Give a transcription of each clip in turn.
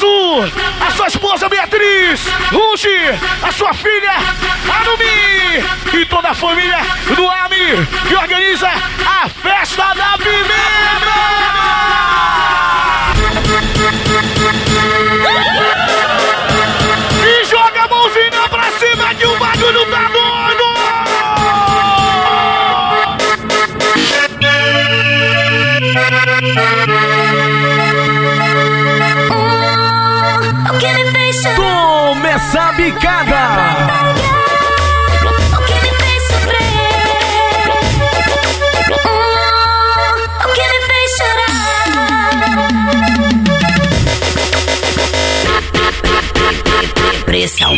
Azul, a sua esposa Beatriz, Ruge, a sua filha Arumi e toda a família do AMI que organiza a Pressão.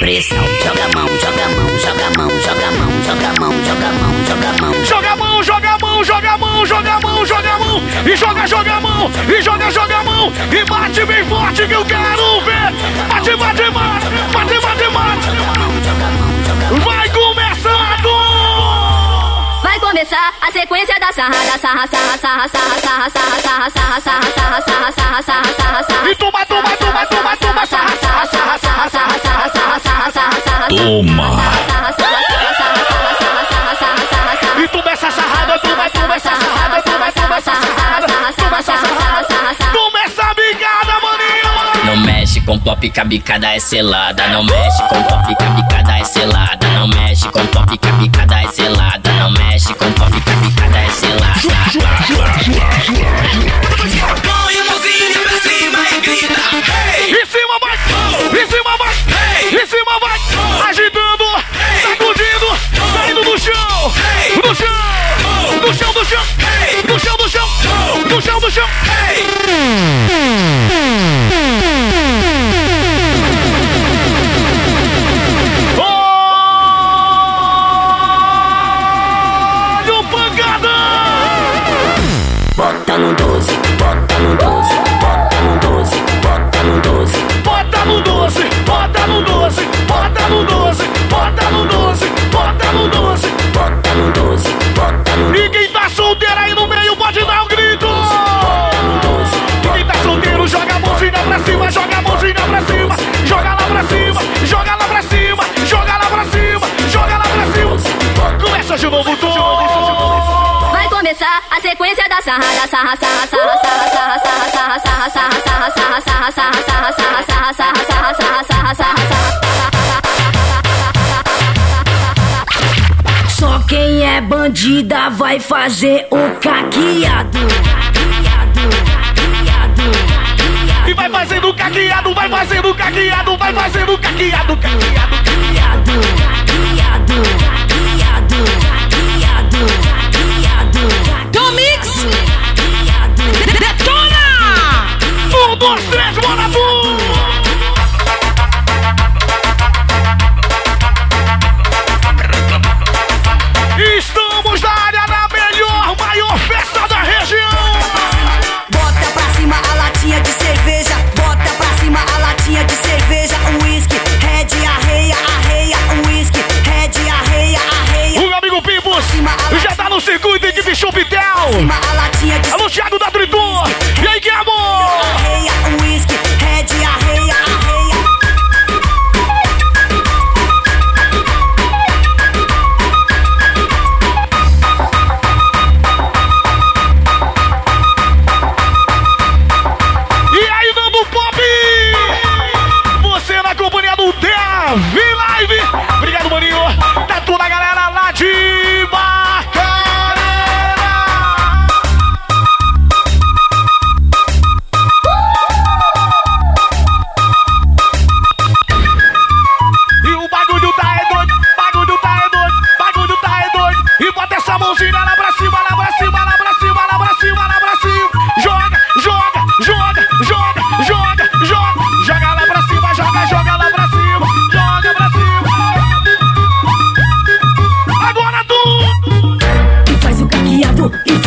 Pressão. Joga mão, joga mão, joga mão, joga mão, joga mão, joga mão, joga mão. Joga mão, joga mão, joga mão, joga mão, joga mão. E joga, joga mão, e joga, joga mão. E bate bem forte que eu quero ver. Bate, bate, bate, bate. Começar a sequência da sarra, da sarra, sarra, sarra, sarra, sarra, sarra, sarra, sarra, sarra, sarra, sarra, sarra, sarra, sarra. E toma, toma, toma, toma, toma, sarra, sarra, sarra, sarra, sarra, sarra, sarra, sarra, sarra, sarra. Toma. E toma essa sarrada, toma, toma essa sarrada, toma, toma essa sarrada, toma essa sarrada. Com pop que a bicada é selada. Não mexe com pop que a bicada é selada. Não mexe com pop que a bicada é selada. Não mexe com pop que a bicada é selada. Põe a mãozinha pra cima e grita. Hey! Em cima vai! Em cima vai! Em cima vai! Agitando, sacudindo, saindo do chão! Do chão! Do chão, do chão! Do chão, do chão! Do chão, do chão! Olha quem tá solteiro aí no meio pode dar um grito! E quem tá solteiro joga a mãozinha pra cima, joga a mãozinha pra cima, joga lá pra cima, joga lá pra cima, joga lá pra cima, joga lá pra cima. Começa de novo, Tom! Vai começar a sequência da sarra, da sarra, sarra, sarra, sarra, sarra, sarra, sarra, sarra, sarra, sarra, sarra, sarra, sarra, sarra, sarra, sarra, sarra, sarra, sarra, sarra. Só quem é bandida vai fazer o caqueado. E vai fazendo caqueado, vai fazendo caqueado, vai fazendo caqueado, caqueado. If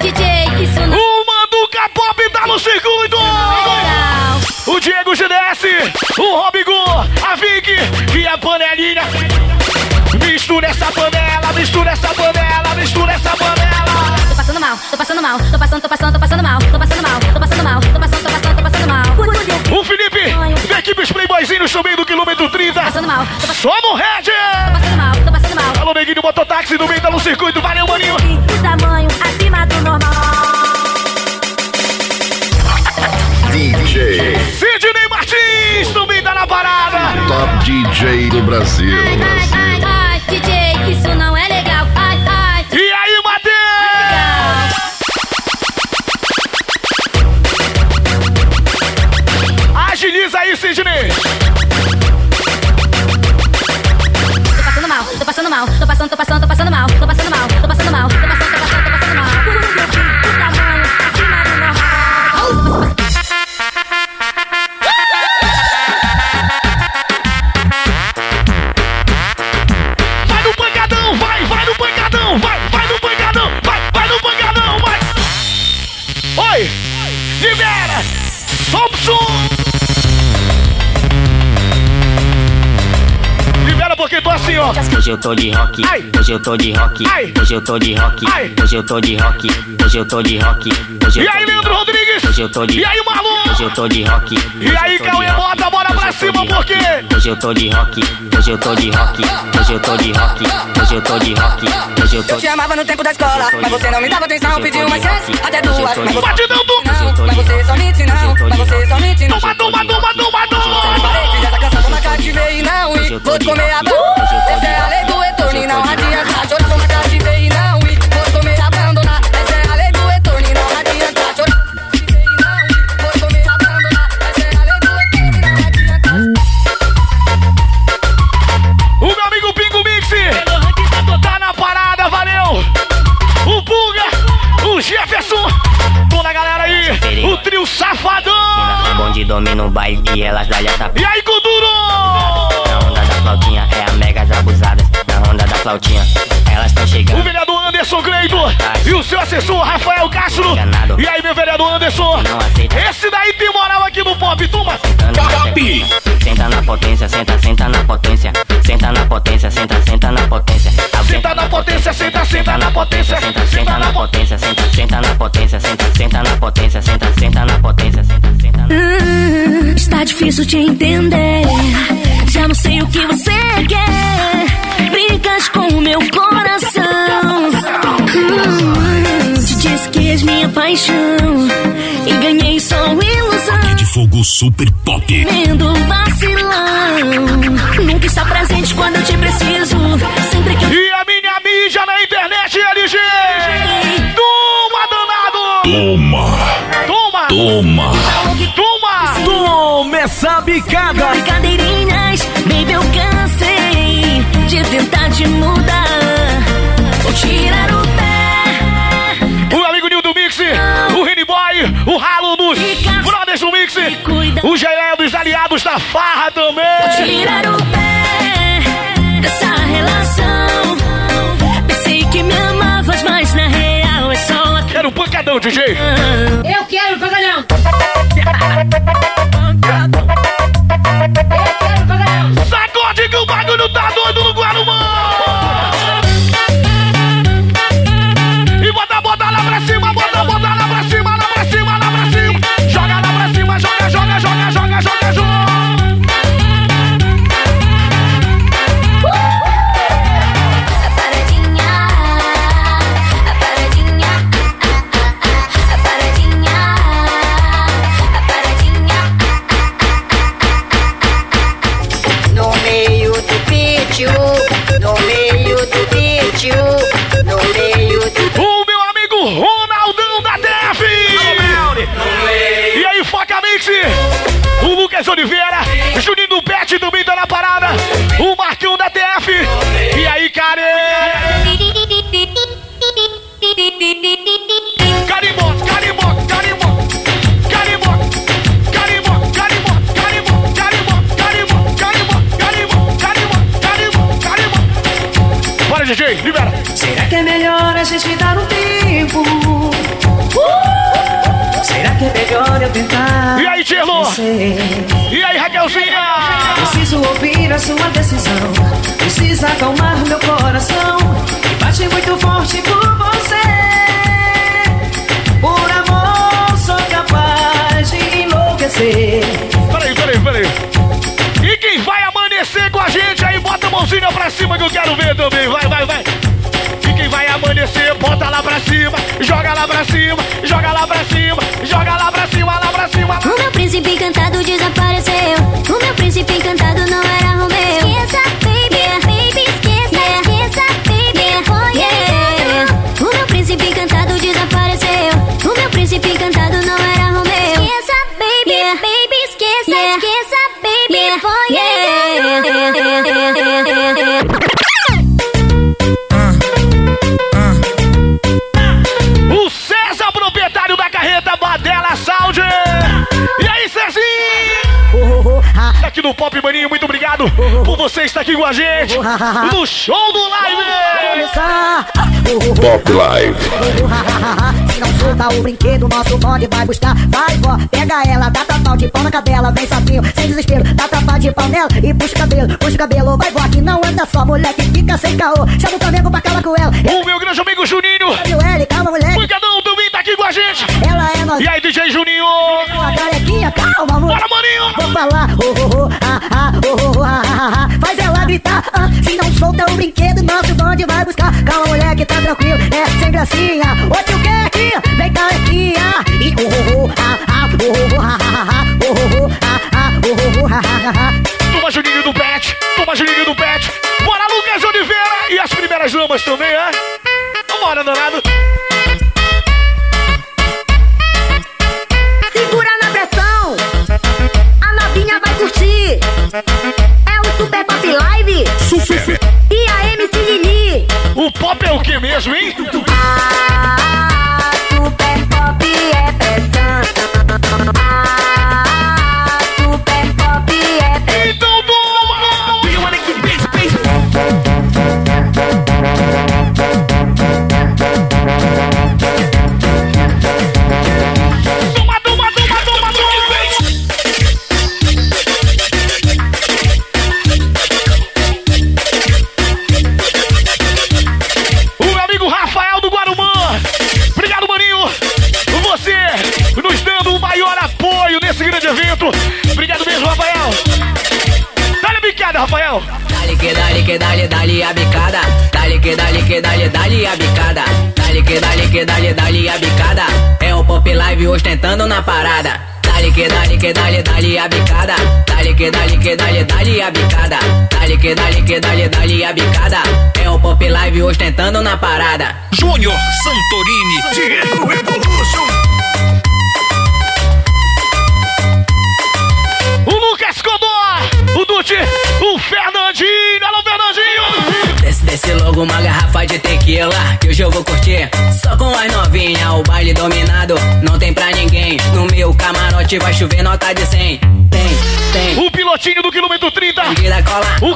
DJ, isso não O Manduca Pop tá no circuito! O Diego GDS, o Robigo, a Vicky e a panelinha. Mistura essa panela, mistura essa panela, mistura essa panela. Tô passando mal, tô passando mal, tô passando, tô passando, tô passando mal, tô passando mal, tô passando mal, tô passando, tô passando, tô passando mal. O Felipe, da equipe Os Playboyzinhos também do quilômetro 30. Tô passando mal, tô passando, Só no Red! tô passando mal, tô passando mal. Alô, neguinho, mototáxi do meio tá no circuito. Valeu, maninho. Tamanho acima do normal. DJ, Sidney Martins tá na parada. top DJ do Brasil. Ai, ai, ai, Agiliza aí, Sidney. tô passando mal, tô passando mal, tô passando, tô passando, tô passando mal, tô passando mal, tô passando mal, tô passando, tô passando, tô passando mal. O tamanho acima do normal. Vai no pancadão, vai, vai no pancadão, vai, vai no pancadão, vai, vai no pancadão, vai. Oi, libera, assim, ó. Hoje eu tô de rock, hoje eu tô de rock, hoje eu tô de rock, hoje eu tô de rock, hoje eu tô de rock, hoje eu E aí, Leandro. Rodrigues? Hoje eu tô de E aí, Marlon? Hoje eu tô de rock. E aí, Cauê Mota, bora pra cima, por quê? Hoje eu tô de rock, hoje eu tô de rock, hoje eu tô de rock, hoje eu tô de rock, hoje eu tô Eu te amava no tempo da escola, mas você não me dava atenção, pediu mais chance, até duas, mas você Batidão do... não, mas você só mente não, mas você só mente não. Toma, toma, toma, toma, toma. Parei, fiz essa canção, toma cativeiro e não ir, vou te comer a bunda. Essa é a lei do retorno e não adianta. O trio O safadão! bonde domina o baile e elas dá a E aí, Kuduro! Na onda da flautinha é a megas abusadas. Na onda da flautinha, elas tão O chegando. vereador Anderson Cleito e o seu assessor Rafael Castro. E aí, meu vereador Anderson, esse daí tem moral aqui no pop, toma! Top! Senta na potência, senta, senta na potência. Senta na potência, senta, senta na potência. Senta na potência, senta, senta na potência, Senta, senta na potência, senta, senta na potência, senta, senta na potência, senta, senta na potência, senta, senta na Hum, está difícil te entender. Já não sei o que você quer. Brincas com o meu coração. Hum, te disse que és minha paixão. E fogo super pop. Mendo vacilão. Nunca está presente quando eu te preciso. Sempre que eu E a minha mídia na internet, LG! Toma, danado! Toma, Toma! toma. Toma! Toma essa bicada. brincadeirinhas, baby, eu cansei de tentar te mudar. Vou tirar o pé. O amigo Nil do Mix, o Rene Boy, o Ralo dos Vamos farra também! Vou te tirar o pé dessa relação. Pensei que me amavas, mas na real é só. Quero um pancadão, DJ! Eu quero um pancadão! Pancadão! Eu quero um pancadão! Sacode que o bagulho tá doido! Tentar? E aí, Tilo? E aí, Raquelzinha? Preciso ouvir a sua decisão. Precisa acalmar meu coração. Que bate muito forte por você. Por amor, sou capaz de enlouquecer. Peraí, peraí, peraí. E quem vai amanhecer com a gente aí, bota a mãozinha pra cima que eu quero ver também. Vai, vai, vai. Quem vai amanhecer, bota lá pra cima, joga lá pra cima, joga lá pra cima, joga lá pra cima, lá pra cima. Lá. O meu príncipe encantado desapareceu. O meu príncipe encantado não era Romeu. Esqueça, baby, baby, esqueça, esqueça, baby, foi yeah. O meu príncipe encantado desapareceu. O meu príncipe encantado não era Romeu. Esqueça, baby, baby, esqueça, esqueça, baby, foi yeah. Pop Maninho, muito obrigado por você estar aqui com a gente no show do live. Pop Live. Se não solta o brinquedo, nosso bonde vai buscar. Vai, vó, pega ela, dá tapau de pau na cadela, vem sapinho, sem desespero, dá tapa de pau nela e puxa o cabelo, puxa o cabelo. Vai, vó, que não anda só, moleque, fica sem caô. Chama o Flamengo pra calar com ela. O meu grande amigo Juninho. Calma, moleque. Pancadão também tá aqui com a gente. Ela é nós. E aí, DJ Juninho? Calma, amor. Bora, maninho. Vou falar, oh, oh, oh, ah, ah, oh, oh, ah, ah, ah. Faz ela gritar, ah. Se não solta o brinquedo, nosso bonde vai buscar. Calma, moleque, tá tranquilo, é sem gracinha. Ô, tio aqui, vem carequinha. E oh, oh, oh, ah, ah, oh, oh, ah, ah, ah, oh, oh, ah, ah, oh, oh, oh, ah, ah, ah. Toma Juninho do Pet. Toma Juninho do Pet. Bora, Lucas Oliveira. E as primeiras damas também, é? Vambora, danado. É o Super Pop Live Super. e a MC Lili. O pop é o que mesmo, hein? Ah,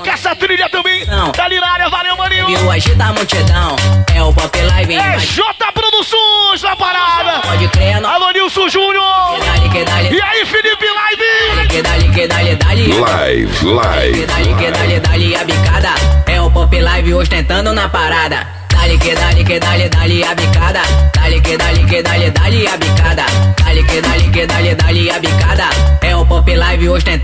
cola O caça-trilha também. Não. Tá ali na área. Valeu, maninho. Viu agita a multidão É o Pop Live É J Produções na parada. Pode crer no Alô, Nilson Júnior. Que E aí, Felipe Live. Que dale que dale dale Live, Que live. dale que dale dale a bicada É o Pop Live ostentando na parada Dale que dale que dale dale a bicada Dale que dale que dale dale a bicada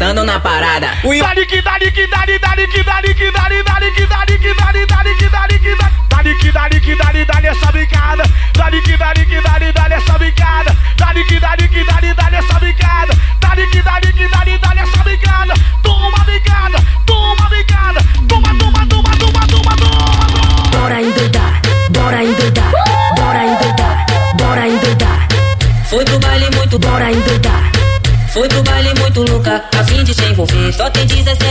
Live ostentando na parada Dali que dali que dali dali que dali que dali dali que dali que dali dali que dali que dali dali que dali que dali dali essa bicada dali que dali que dali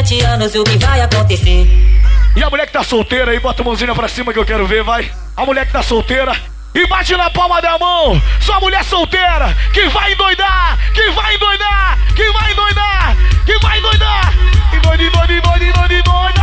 20 anos o que vai acontecer? E a mulher que tá solteira aí, bota a mãozinha pra cima que eu quero ver, vai. A mulher que tá solteira. E bate na palma da mão, sua mulher solteira, que vai endoidar, que vai endoidar, que vai endoidar, que vai endoidar. Endoide, endoide, endoide, endoide, endoide.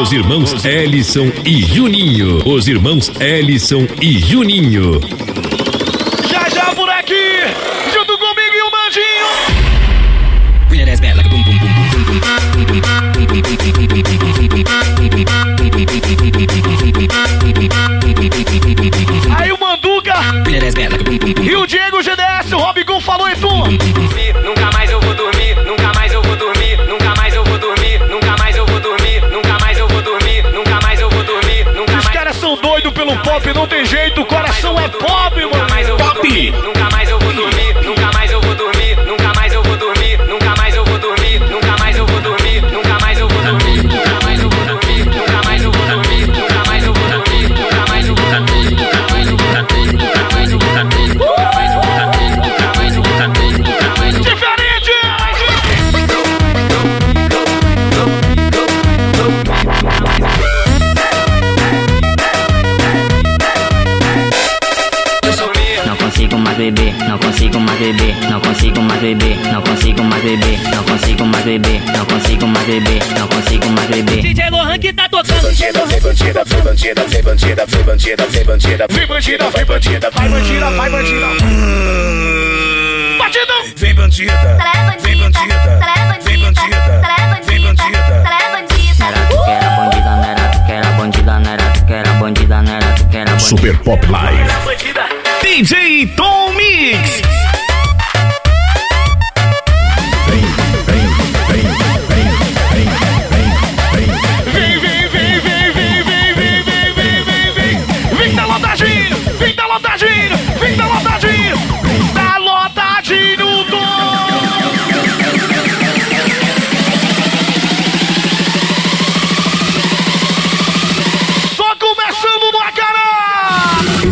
Os irmãos Ellison e Juninho. Os irmãos Ellison e Juninho. coração é pobre, mano. É Pop! Beber, não consigo mais beber, não consigo mais beber, não consigo mais beber, não consigo mais beber, não consigo mais beber, não consigo mais beber. DJ Lohan que tá tocando. Vem bandida, vem bandida, vem bandida, vem bandida, vai bandida, vai bandida, vai bandida. Bandida! Vem bandida. Vem bandida. Vem bandida. Vem bandida. Era tu que era bandida, não era tu que era bandida, não era tu que era bandida, não era tu que era bandida. Super Pop Live. DJ Tom Mix!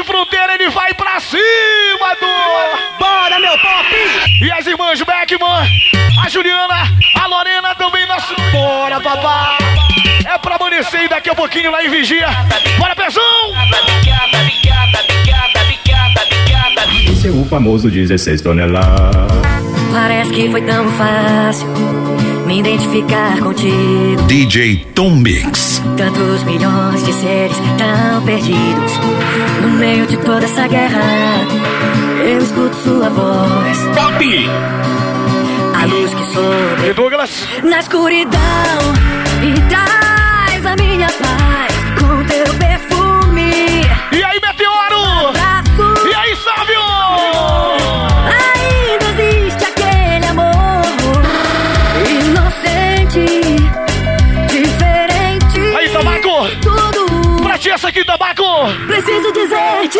De fronteira, ele vai pra cima do. Bora, meu top! E as irmãs Beckman, a Juliana, a Lorena também na. Bora, papai! É pra amanhecer e daqui a pouquinho lá em Vigia. Bora, Pezão! Esse é o famoso 16 toneladas. Parece que foi tão fácil me identificar contigo. DJ Tom Mix. Tantos milhões de seres tão perdidos. No meio de toda essa guerra, eu escuto sua voz. Pop. A luz que sobe E Douglas, na escuridão e traz a minha paz Preciso dizer te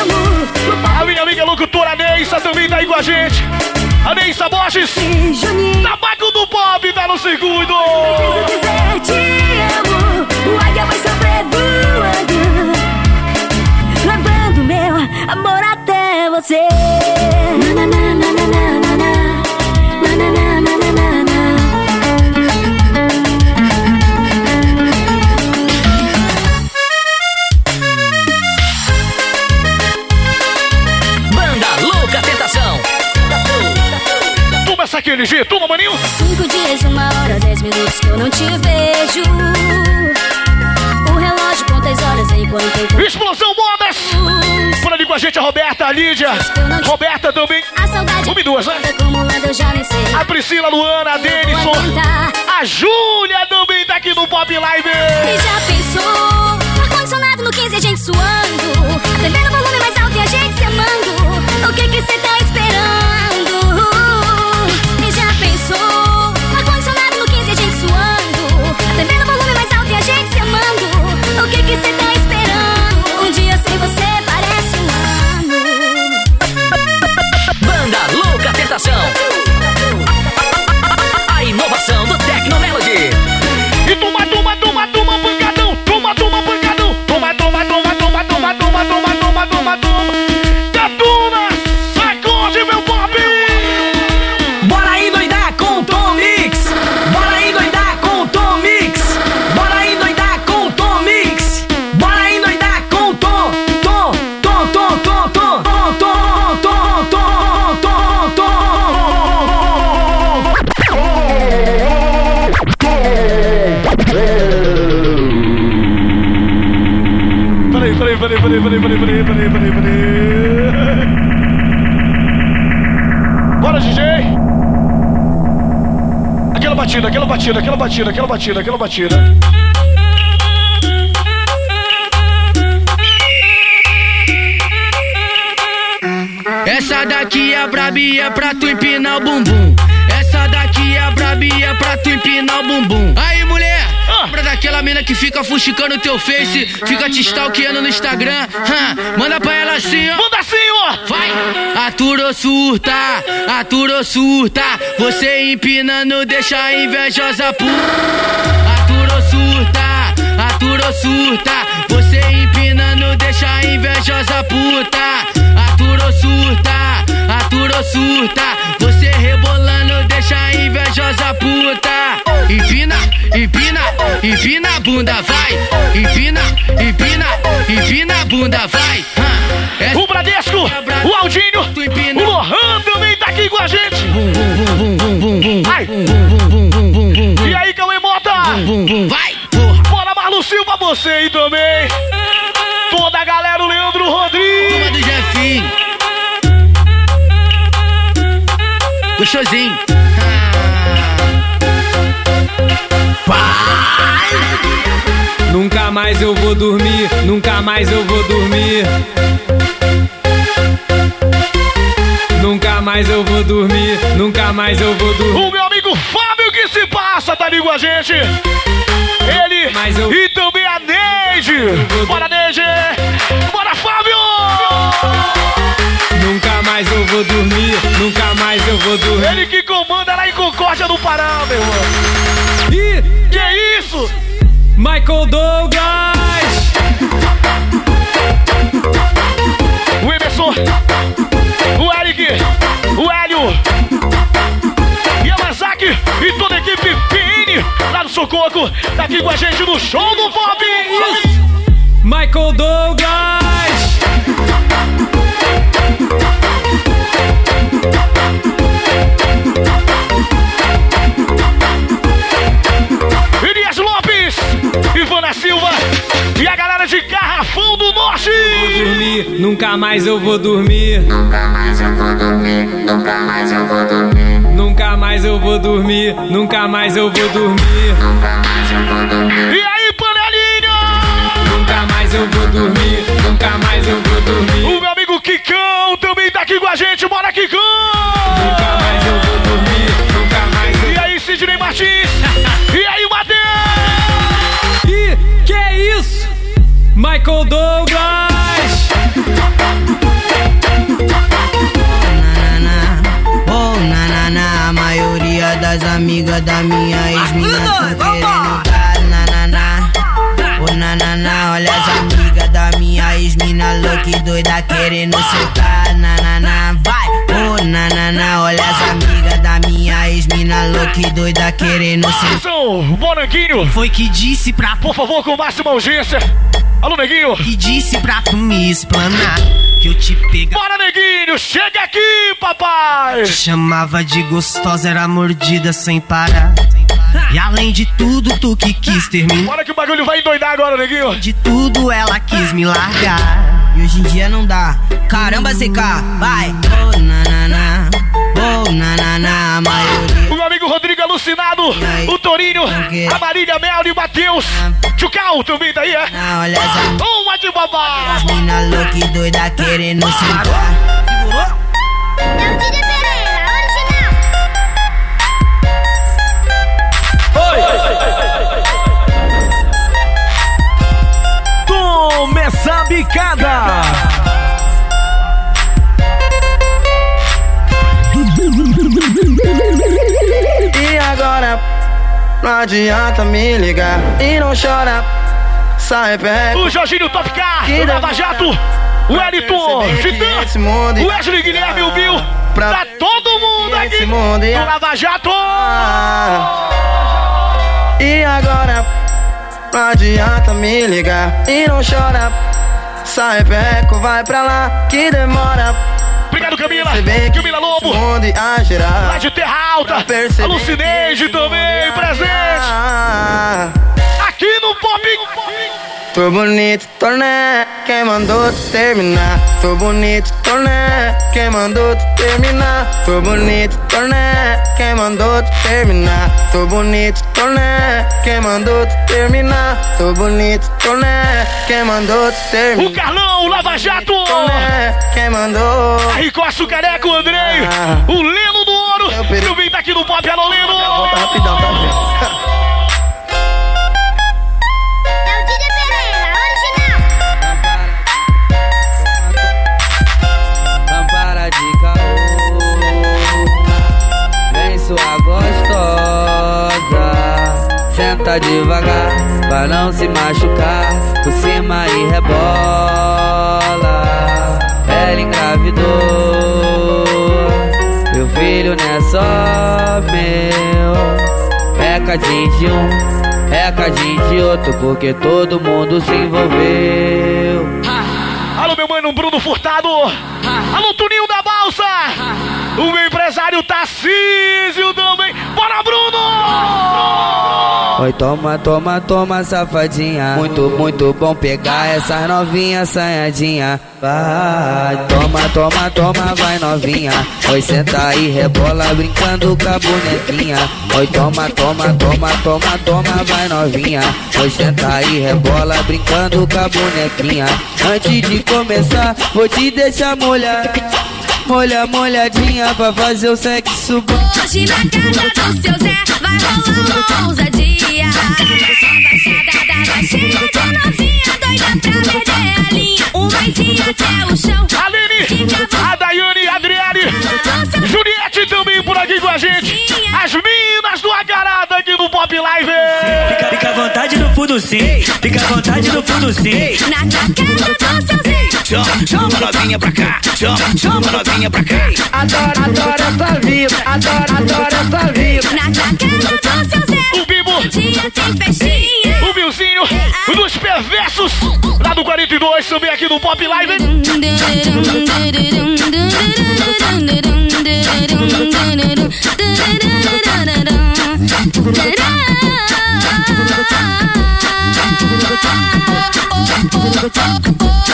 amo. A minha amiga locutora Neissa também tá aí com a gente. A Neissa Borges, Tabaco do Pop, tá no circuito! preciso dizer te amo. O águia vai sobrevoando, levando meu amor até você. LG, toma, maninho! Cinco dias, uma hora, dez minutos que eu não te vejo. O relógio conta as horas enquanto eu Explosão Modas! Por ali com a gente a Roberta, a Lídia. Roberta também. A saudade Uma e duas, né? tá. A Priscila, a Luana, a Denison. A Júlia também tá aqui no Pop Live. E já pensou? Ar-condicionado no 15 a gente suando. A TV no volume mais alto e a gente se amando. O que que cê tá peraí, O que que cê tá esperando? Um dia sem você parece um ano. Banda Louca Tentação. A inovação do Tecnomelody. E tu peraí, peraí, peraí, peraí, peraí. Bora, DJ! Aquela batida, aquela batida, aquela batida, aquela batida, aquela batida. Essa daqui é brabia pra tu empinar o bumbum. Essa daqui é brabia pra tu empinar o bumbum. Aí, mulher, lembra daquela mina que fica fuxicando teu face, fica te stalkeando no Instagram? Manda pra ela assim, ó. Manda assim, ó. Vai. Aturou surta, aturou surta. Você empinando deixa a invejosa puta. Aturou surta, aturou surta. Você empinando deixa a invejosa puta. Aturou surta, aturou surta. Você rebolando deixa a invejosa puta. Empina, empina, empina a bunda, vai. Empina, empina, empina a bunda, vai. O Bradesco, o Aldinho, o Lohan também tá aqui com a gente. Ai. E aí, Cauê Mota? Vai, Bora, Marlo Silva, você aí também. Toda a galera, o Leandro Rodrigues. Turma do Jefinho. Gostosinho. Nunca mais eu vou dormir, nunca mais eu vou dormir. Nunca mais eu vou dormir, nunca mais eu vou dormir. O meu amigo Fábio que se passa, tá ali com a gente. Ele e também a Neide. Bora, Ele que comanda lá em Concórdia do Pará, meu irmão. Ih, que isso? Michael Douglas! O Emerson, o Eric, o Hélio, Yamazaki e toda a equipe PN lá no Sococo, tá aqui com a gente no show do Pop. Michael Douglas! Elias Lopes, Ivana Silva e a galera de Garrafão do Norte. Vou dormir, nunca mais eu vou dormir. Nunca mais eu vou dormir, nunca mais eu vou dormir. Nunca mais eu vou dormir, nunca mais eu vou dormir. Nunca mais eu vou dormir. E aí, panelinha? Nunca mais eu vou dormir, nunca mais eu vou dormir. O meu amigo Kikão também tá aqui com a gente, bora Kikão! Martins? e aí, Matheus? Ih, que é isso? Michael Douglas! Oh, na, na, na, a maioria das amigas da minha ex-mina tão querendo dar, na, na, na. Oh, na, na, na, olha as amigas da minha ex-mina louca e doida querendo soltar, na, na, na, na, olha as amigas da minha ex-mina louca e doida querendo soltar. Atenção, Moranguinho! Foi que disse pra... Por favor, com máxima urgência. Alô, Neguinho! Que disse pra tu me explanar que eu te pega. Bora, Neguinho! Chega aqui, papai! Te chamava de gostosa, era mordida sem parar. E além de tudo, tu que quis terminar. Bora que o bagulho vai endoidar agora, Neguinho! De tudo, ela quis me largar. E hoje em dia não dá. Caramba, CK, vai! Oh, na, na, na. Oh, na, na, na, a maioria. O meu amigo Rodrigo alucinado, o Torinho, a Marília Mel e o Matheus. Tchucal também tá aí, é? Ah, olha essa. Uma de babá! As mina louca e doida querendo sentar. Tome essa bicada! Agora, não adianta me ligar e não chora. Sai perto. O Jorginho Top Car, o Lava Jato, o Wellington, Titã, o Wesley Guilherme, o Bill. Tá todo mundo aqui mundo do Lava Jato! E agora, não adianta me ligar e não chora. Sai perto, vai pra lá que demora. Obrigado, Camila! Camila Lobo! mundo ia girar. Lá de Terra Alta! Pra perceber A Lucineide que esse mundo também ia presente! Tô bonito, tô né? Quem mandou tu terminar? Tô bonito, tô né? Quem mandou tu terminar? Tô bonito, tô né? Quem mandou tu terminar? Tô bonito, tô né? Quem mandou tu terminar? Tô bonito, tô né? Quem mandou tu terminar? O Carlão, Lava Jato! Quem mandou? Aí Costa, Careca, o Andrei, o Leno do Ouro, também tá aqui no Pop, alô Leno! Rapidão, tá vendo? Devagar Pra não se machucar Por cima e rebola Ela engravidou Meu filho não é só meu É cadinho de um É cadinho de outro Porque todo mundo se envolveu Alô, meu mano Bruno Furtado! Alô, Tuninho da Balsa! O meu empresário Tarcísio também! Bora, Bruno! Oi, toma, toma, toma, safadinha. Muito, muito bom pegar essas novinhas assanhadinha. Vai, toma, toma, toma, vai novinha. Oi, senta aí, rebola, brincando com a bonequinha. Oi, toma, toma, toma, toma, toma, vai novinha. Oi, senta aí, rebola, brincando com a bonequinha. Antes de começar, vou te deixar molhar. Molha, molhadinha pra fazer o sexo bom. Hoje na casa do seu Zé vai rolar uma ousadia. Baixada da baixinha de novinha, doida pra perder a linha. Um maisinho até o chão. A Daiane, a Adriane, Juliette também por aqui com a gente. As minas do Agarada aqui no Pop Live. Fica, fica à vontade no fundo sim, fica à vontade no fundo sim. Na casa do seu Zé. Chama, chama novinha pra cá, chama, chama novinha pra cá. Adoro, adoro essa vida, adoro, adoro essa vida. Na casa do seu Dia tem festinha. o Bilzinho, dos perversos, lá do 42, também aqui no Pop Live.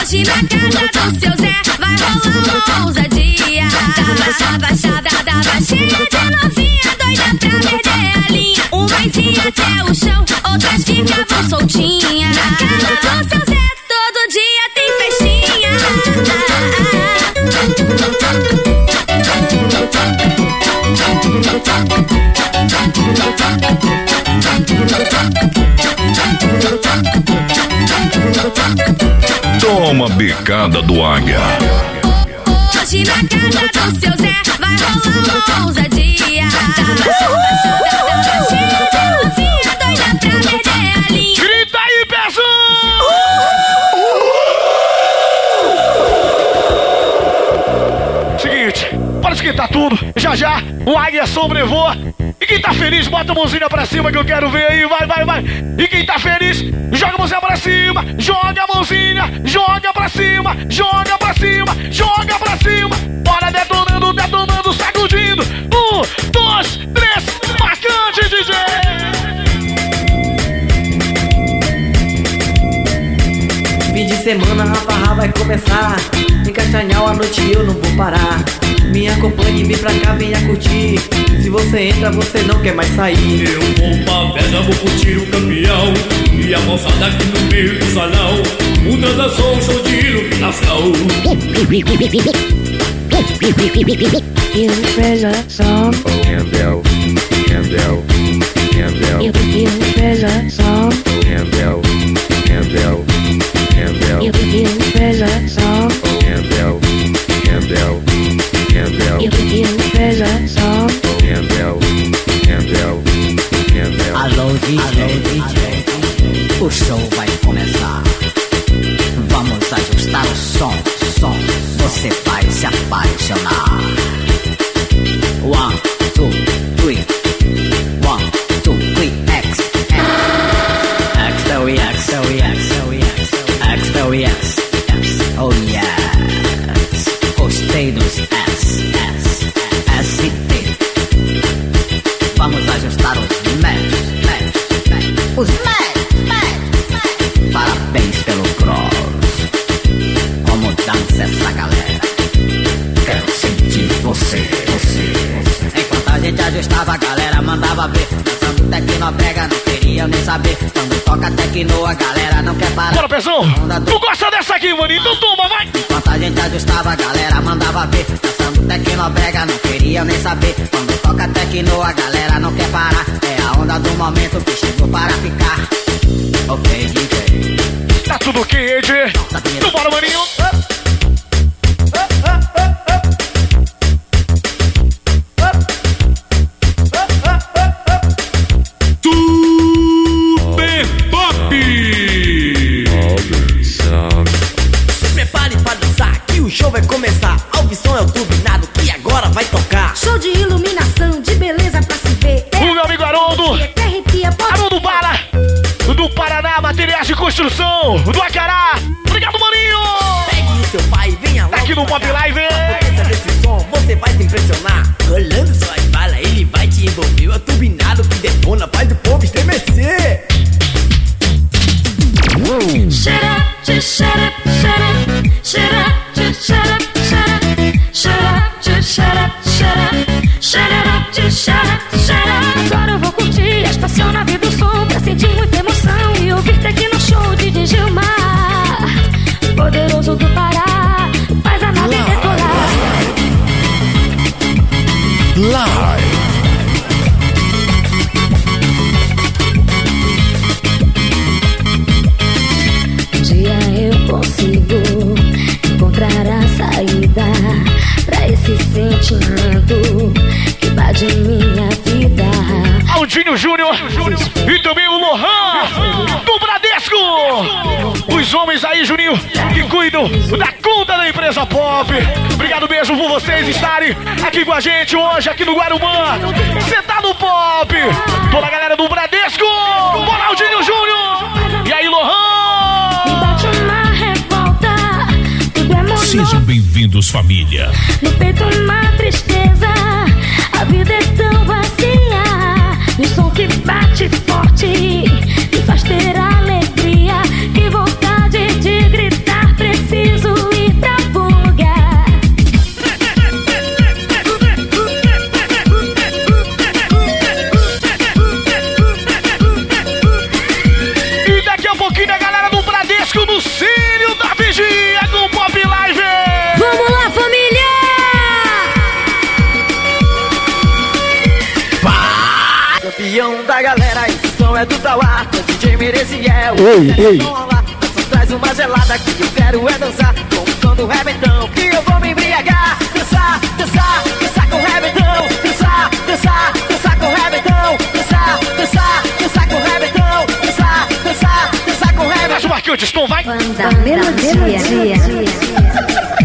Hoje na casa do seu Zé vai rolar uma ousadia. Da baixa, baixada, da baixinha até o chão, outras ficavam soltinhas. Na casa do seu Zé todo dia tem festinha. Toma bicada do águia. Hoje na casa do seu Zé vai rolar uma ousadia. Da baixa, baixada, já já o Águia sobrevoa. E quem tá feliz, bota a mãozinha pra cima que eu quero ver aí, vai, vai, vai. E quem tá feliz, joga a mãozinha pra cima, joga a mãozinha, joga pra cima, joga pra cima, joga pra cima. Bora detonando, detonando, sacudindo. Um, dois, três, marcante, DJ! Fim de semana a farra vai começar Castanhal a noite eu não vou parar. Me acompanhe, vem pra cá, venha curtir. Se você entra, você não quer mais sair. Eu vou pra festa, vou curtir o campeão. E a moçada aqui no meio do salão. Um transação, show de iluminação Iluminação. Handel, Handel, Handel, Iluminação. Handel, Handel, Handel, Iluminação. Handel, Handel, Handel, Iluminação. Handel, Handel, Handel. Alô DJ, o show vai começar. Aqui no Pop. Live! Potência desse som, você vai se impressionar. Rolando suas balas, ele vai te envolver. O turbinado que detona, faz o povo estremecer. Shut up, just shut up, shut up, shut up, just shut up, shut up, shut up, just shut up, shut up, shut it up, just shut up, shut up. Agora eu vou curtir a espaçonave do som pra sentir muita emoção e ouvir Tecno Show de Gilmar. Poderoso do Pará, sentimento que invade minha vida. Aldinho Júnior e também o Lohan do Bradesco. Os homens aí, Juninho, que cuidam da conta da empresa Pop. Obrigado mesmo por vocês estarem aqui com a gente hoje, aqui no Guarumã. Você tá no Pop. Toda a galera do Bradesco. Sejam bem-vindos, família. No peito uma tristeza, a vida é tão vazia. E o som que bate forte me faz ter alegria. Que vontade do DJ Mereziel. Ei, ei. Só traz uma gelada que eu quero é dançar com o som do rebentão, que eu vou me embriagar. Dançar, dançar, dançar com o rebentão. Dançar, dançar, dançar com o rebentão. Dançar, dançar, dançar com o rebentão. Dançar, dançar, dançar com o rebentão. Mas o Marquinhos, Tom, vai. Da melodia. Toma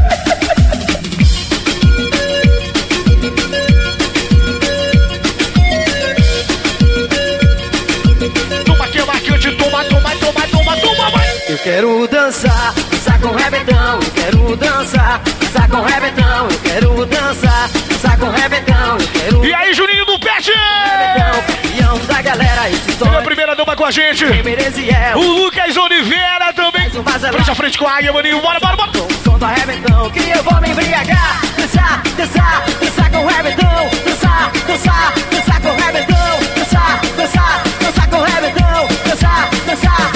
Eu quero dançar, dançar com o rebentão. Eu quero dançar, dançar com o rebentão. Eu quero dançar, dançar com o rebentão. Eu quero E aí, Juninho do Pet. campeão da galera, esse som Minha primeira dama com a gente. Mereziel. O Lucas Oliveira também. Frente a frente com a águia, maninho. Bora, bora, bora. O som do arrebentão que eu vou me embriagar. Dançar, dançar, dançar com o rebentão. Dançar, dançar, dançar com o rebentão. Dançar, dançar, dançar com o rebentão. Dançar, dançar,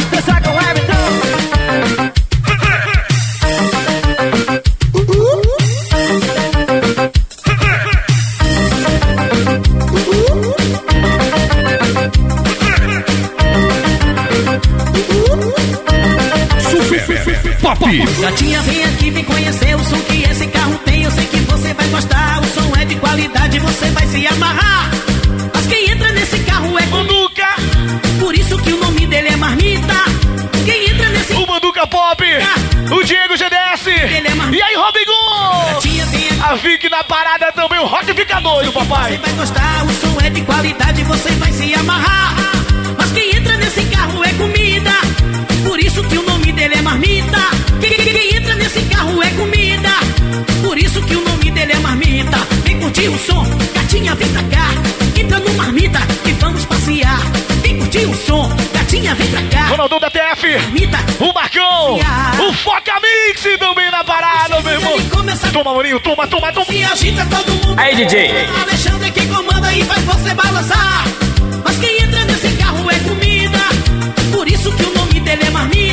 Pop. Gatinha, vem aqui, vem conhecer o som que esse carro tem. Eu sei que você vai gostar. O som é de qualidade, você vai se amarrar. Mas quem entra nesse carro é Manduca. Por isso que o nome dele é Marmita. Quem entra nesse O Manduca Pop. O Diego GDS. E aí, Robinho. A Vic na parada também. O Rock fica doido, papai. Você vai gostar, o som é de qualidade, você vai se amarrar. Mas quem entra nesse carro é comida. Por isso que o nome dele é Marmita. Curtir o som, gatinha, vem pra cá. Entra no Marmita e vamos passear. Vem curtir o som, gatinha, vem pra cá. Ronaldão da TF. O Marcão. O Foca Mix também na parada, meu irmão. Toma, Maninho. Toma, toma, toma. Se agita todo mundo. Aí, DJ. Alexandre que comanda gosta e faz você balançar. Mas quem entra nesse carro é comida. Por isso que o nome dele é marmita.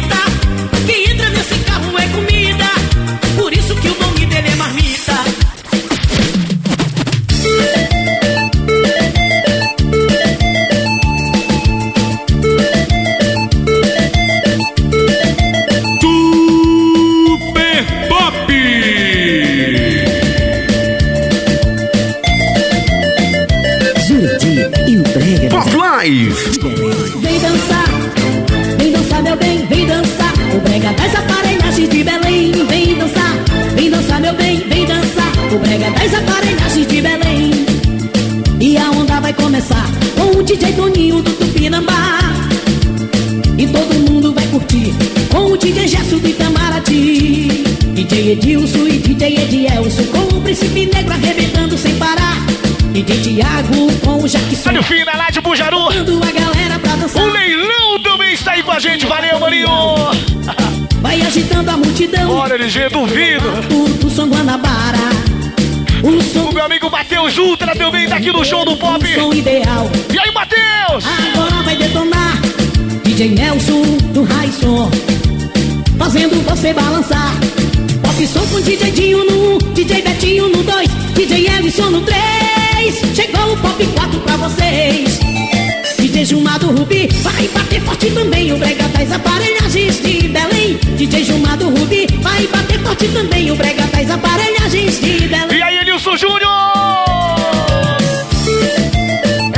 Todo mundo vai curtir com o DJ Gesso do Itamaraty. DJ Edilson e DJ Edielson com o Príncipe Negro arrebentando sem parar. DJ Tiago com o Jackson. Olha o fina lá de Bujaru. O leilão também está aí com a gente. Valeu, Maninho! Vai agitando a multidão. Bora, LG, duvido. O, som Guanabara. O som. O meu amigo Matheus Ultra também tá aqui no show do Pop. O som ideal. E aí, Matheus? Agora vai detonar. DJ Nelson do Raison. Fazendo você balançar. Pop som com DJ Dinho no 1, DJ Betinho no 2, DJ Ellison no 3. Chegou o Pop 4 pra vocês. DJ Gilmar do Rubi vai bater forte também. O Brega das aparelhagens de Belém. DJ Gilmar do Rubi vai bater forte também. O Brega das aparelhagens de Belém. E aí, Elilson Júnior?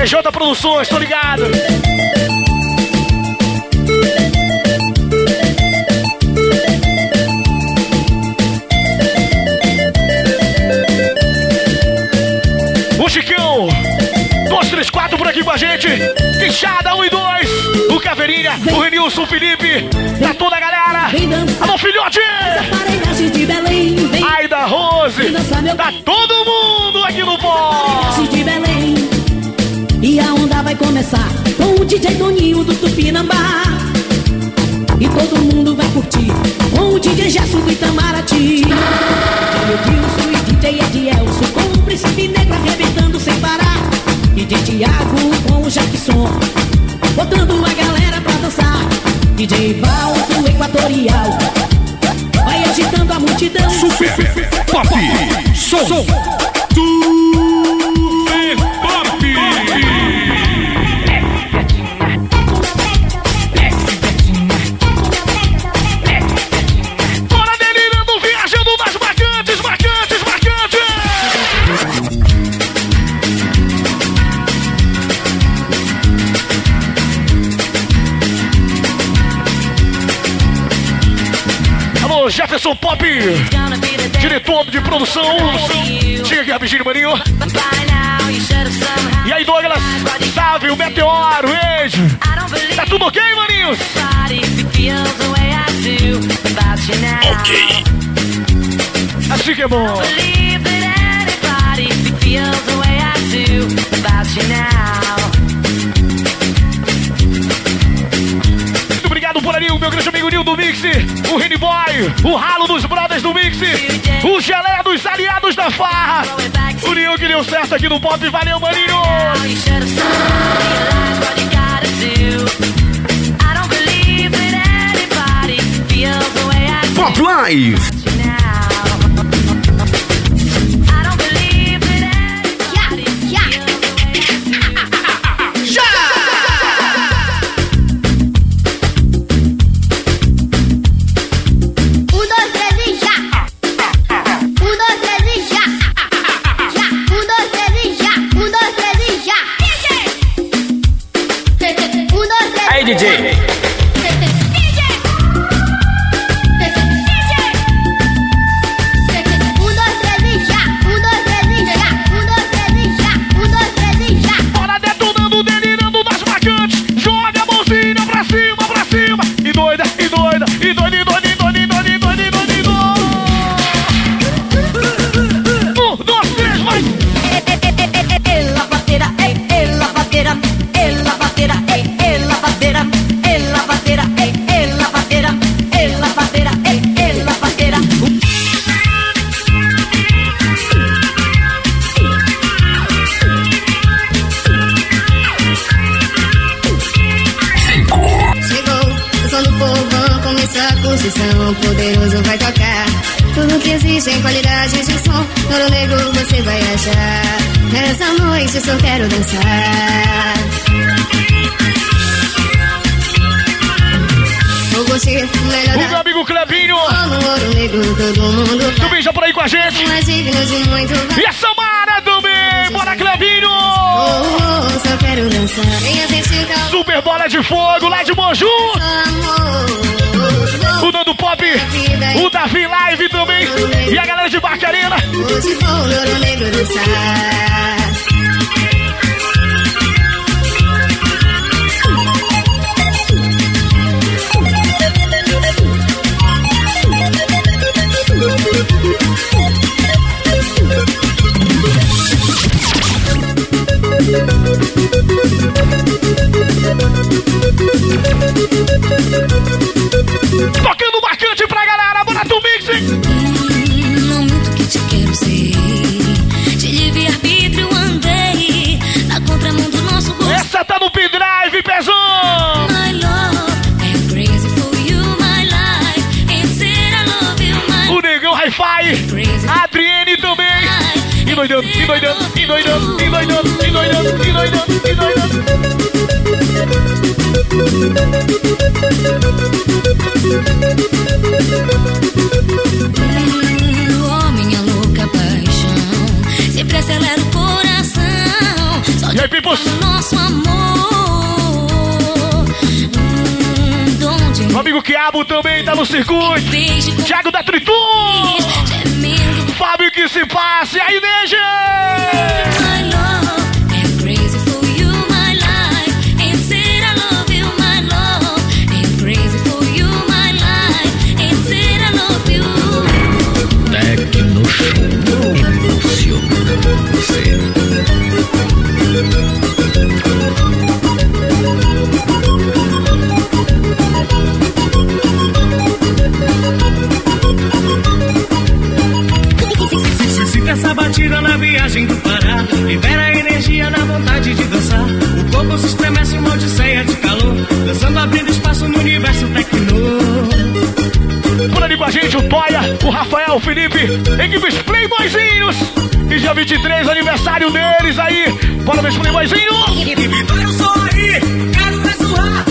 EJ Produções, tô ligado. Chicão, 234 por aqui com a gente. Queixada 1 e 2. O Caveirinha, o Renilson, o Felipe. Tá toda a galera. Alô, filhote! Ai da Rose. Tá todo mundo aqui no pó. E a onda vai começar com o DJ Toninho do Tupinambá. E todo mundo vai curtir com o DJ Gerson do Itamaraty. Botando a galera pra dançar. DJ Val do Equatorial vai agitando a multidão. Super Pop Som Super Produção Chega aqui rapidinho, maninho. E aí, Douglas? Salve, o Meteoro, Age Tá tudo ok, maninhos? Ok. Assim que é bom. Muito por ali, o meu grande amigo Nil do Mix, o Rene Boy, o Ralo dos Brothers do Mix, o Gelé dos Aliados da Farra, o Nil que deu certo aqui no Pop, valeu, maninho! Pop Live! Dançar. O meu amigo Clebinho. Também já por aí com a gente. e a Samara também. Bora, Clebinho. Super Bola de Fogo lá de Moju. O Nando Pop. O Davi Live também. E a galera de Barcarena. Hoje vou Endoidando, endoidando, endoidando, endoidando, endoidando, endoidando, endoidando. Hum, homem é louca paixão. Sempre acelera o coração. Só E aí, nosso amor. Hum, Meu amigo Quiabo também tá no circuito. Thiago da Tritum. Fábio que se passe. E aí, Neja. My love, I'm crazy corpo se estremece uma odisseia de calor. Dançando, abrindo espaço no universo tecno. Por ali com a gente, o Toia, o Rafael, o Felipe, equipes Playboyzinhos. E dia 23, aniversário deles aí. Bora, meus Playboyzinhos. Eu sou aí, quero ver zoar.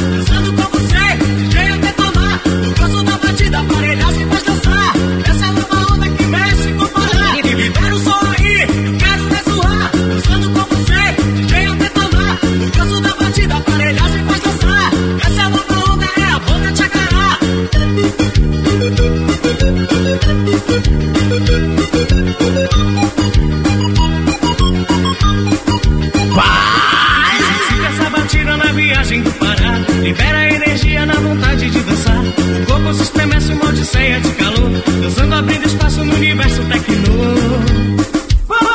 Uma odisseia de calor. Dançando, abrindo espaço no universo tecno. Banda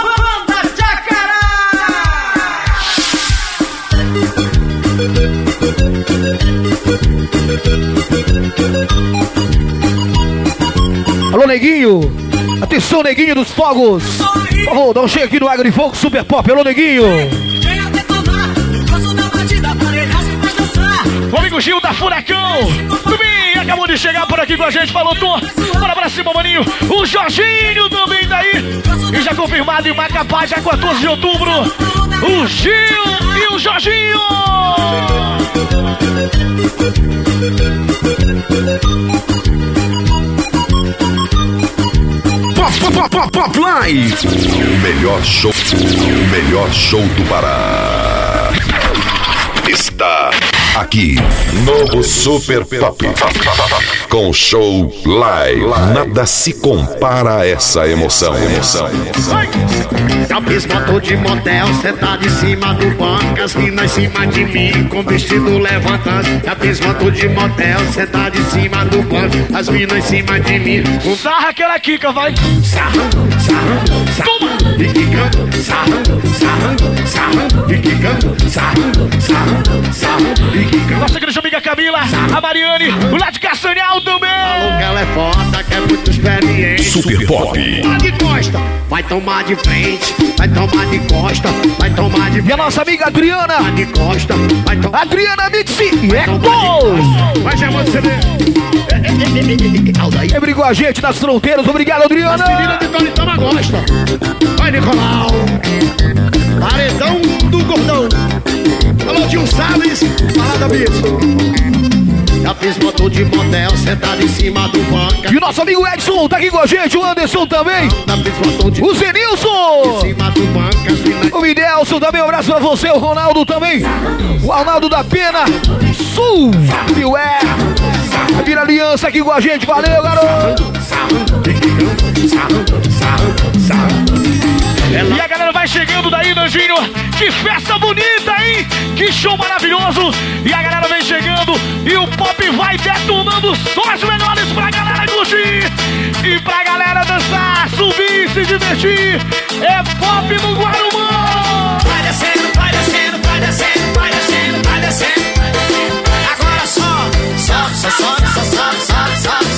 Alô, Neguinho. Atenção, Neguinho dos Fogos. Favor, dá um cheio aqui no Água de Fogo Super Pop. Alô, Neguinho. O amigo Gil da Furacão. Também acabou de chegar por aqui com a gente. Falou, Tom. Bora pra cima, maninho. O Jorginho também daí. E já confirmado em Macapá, já 14 de outubro. O Gil e o Jorginho. Pop, pop, pop, pop Live. O melhor show, o melhor show do Pará. Está aqui, novo Super Pop. Com show live. Nada se compara a essa emoção. emoção. Cabeça tô de motel, sentado em cima do banco, as minas em cima de mim, com vestido levantando. Cabeça tô de motel, sentado em cima do banco, as minas em cima de mim. Com Sarra aquela Kika, vai. sarrando, sarrando, sarrando, e quicando, sarrando, sarrando, sarrando, e quicando, sarrando, sarrando, sarrando, e quicando. Nossa grande amiga Camila, a Mariane, o Lá de Castanhal também. Falou que ela é foda, que é muito experiente. Super Pop. Toma de costa, vai tomar de frente, vai tomar de costa, vai tomar de E a nossa amiga Adriana. de costa, vai tomar Adriana Mitzi, é gol! Vai chamar você Quem brigou a gente nas fronteiras, obrigado, Adriana. As meninas de turma gosta. Vai, Nicolau. Paredão do gordão. Alô, Tio Salles, parada bicho. Já fiz moto de motel, sentado em cima do banco. E o nosso amigo Edson tá aqui com a gente, o Anderson também. O Zenilson. Em cima do banca. O Midelson também, um abraço pra você, o Ronaldo também. O Arnaldo da Pena. Sul, Piué. Vira aliança aqui com a gente, valeu, garoto. E a galera vai chegando daí, Danjinho. Que festa bonita, hein? Que show maravilhoso. E a galera vem chegando. E o pop vai detonando só as melhores pra galera curtir. E pra galera dançar, subir, se divertir. É pop no Guarumã. Vai descendo, vai descendo, vai descendo, vai descendo, vai descendo. Agora só, só, só, só